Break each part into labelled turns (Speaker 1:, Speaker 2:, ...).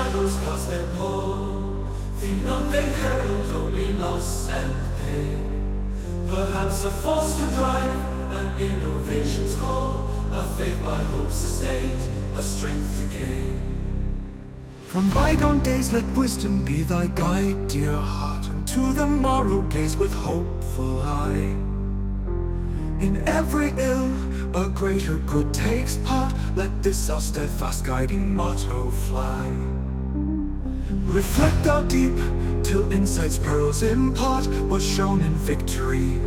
Speaker 1: shadows cast their pall herald, only loss and pain Perhaps a force to drive, an innovation's call A faith by hope sustained, a strength to gain.
Speaker 2: From bygone days let wisdom be thy guide, dear heart And to the morrow gaze with hopeful eye. In every ill, a greater good takes part Let this our steadfast guiding motto fly Reflect out deep, till insight's pearls impart Was shown in victory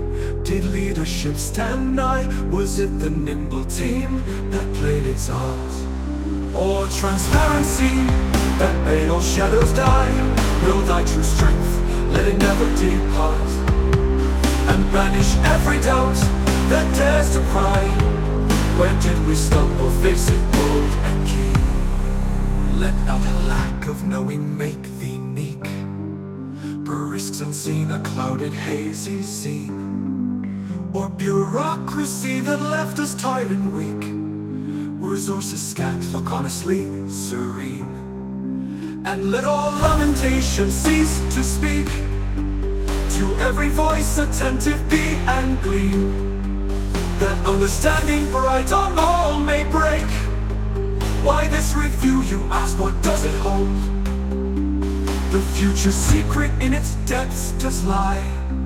Speaker 2: Did leadership stand nigh? Was it the nimble team that played its art? Or transparency that made all shadows die Will thy true strength, let it never depart And banish every doubt that dares to pry Where did we stumble, face it bold and keen Let a lack of knowing make thee meek Per risks unseen, a clouded hazy scene. Or bureaucracy that left us tired and weak. Resources scant, look honestly serene. And let all lamentation cease to speak. To every voice attentive be and gleam That understanding bright on all may break Why this review, you ask, what does it hold? The future secret in its depths does lie.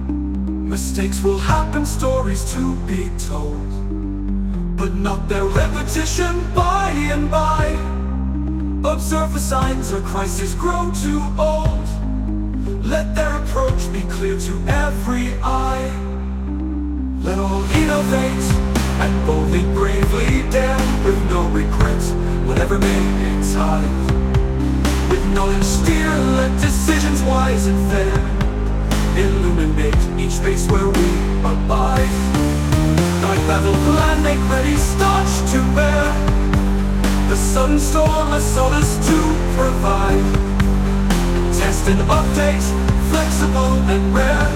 Speaker 2: Mistakes will happen, stories to be told. But not their repetition by and by. Observe the signs a crisis grow too old. Let their approach be clear to every eye betide With knowledge steer, let decisions wise and fair Illuminate each space where we abide. Night battle plan, make ready, starch to bear. The sunstorm, a solace to provide. Test and update, flexible and rare.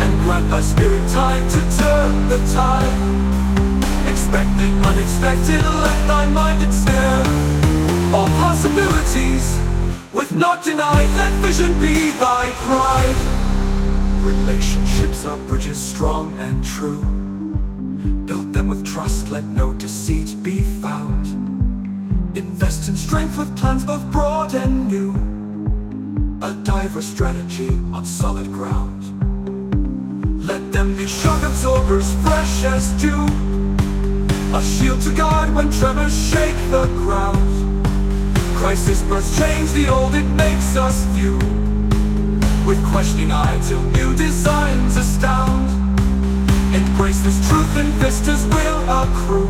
Speaker 2: And grant thy spirit time to turn the tide. Expect the unexpected, let thy mind All with not denied Let vision be thy pride. Relationships are bridges strong and true. Build them with trust, let no deceit be found. Invest in strength with plans both broad and new. A diverse strategy on solid ground. Let them be shock absorbers, fresh as dew. A shield to guard when tremors shake the ground Crisis bursts change. The old, it makes us view With questioning eye till new designs astound. Embrace this truth and vistas will accrue.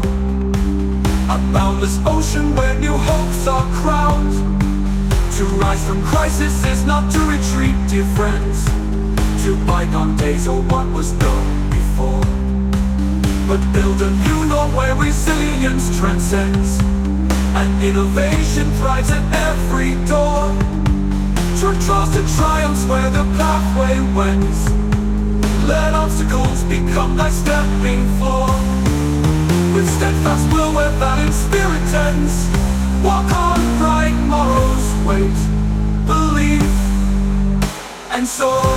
Speaker 2: A boundless ocean where new hopes are crowned. To rise from crisis is not to retreat, dear friends. To bygone days or what was done before. But build a new norm where resilience transcends And innovation thrives at every door. Turn trials to triumphs where the pathway wends. Let obstacles become thy stepping floor. With steadfast will where balanced spirit tends Walk on bright morrows, wait, believe, and soar